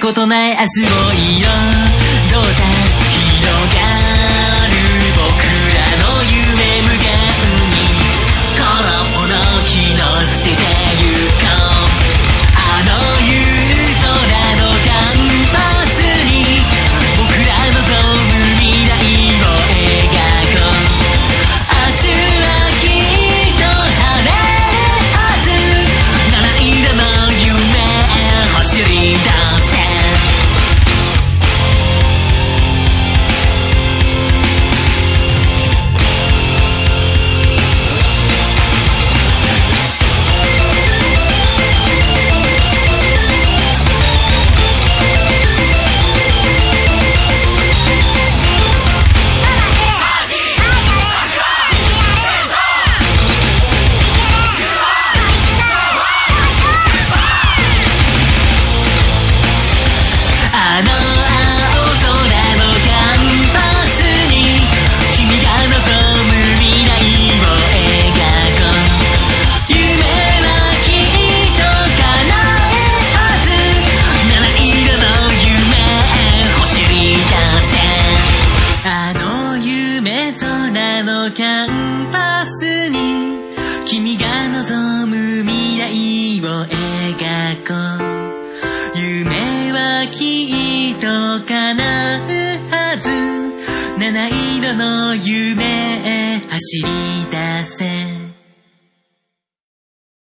ことない。明日をいよ。どうだ？広がる。キャンパスに君が望む未来を描こう。夢はきっと叶うはず。七色の夢へ走り出せ。